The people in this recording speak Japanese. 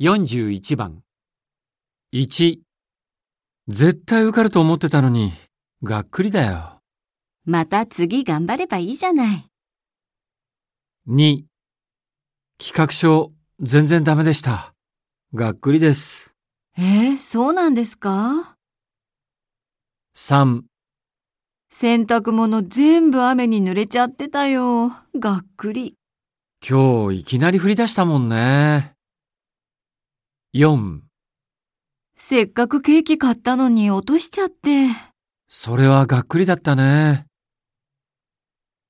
41番。1。絶対受かると思ってたのに、がっくりだよ。また次頑張ればいいじゃない。2。企画書、全然ダメでした。がっくりです。えー、そうなんですか？3。洗濯物全部雨に濡れちゃってたよ。がっくり。今日いきなり降り出したもんね。4。せっかくケーキ買ったのに落としちゃって。それはがっくりだったね。